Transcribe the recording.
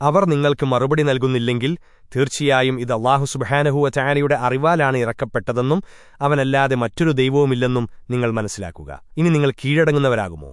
അവർ നിങ്ങൾക്ക് മറുപടി നൽകുന്നില്ലെങ്കിൽ തീർച്ചയായും ഇത് അള്ളാഹു സുബഹാനഹുവ ചാനയുടെ അറിവാലാണ് ഇറക്കപ്പെട്ടതെന്നും അവനല്ലാതെ മറ്റൊരു ദൈവവുമില്ലെന്നും നിങ്ങൾ മനസ്സിലാക്കുക. ഇനി നിങ്ങൾ കീഴടങ്ങുന്നവരാകുമോ?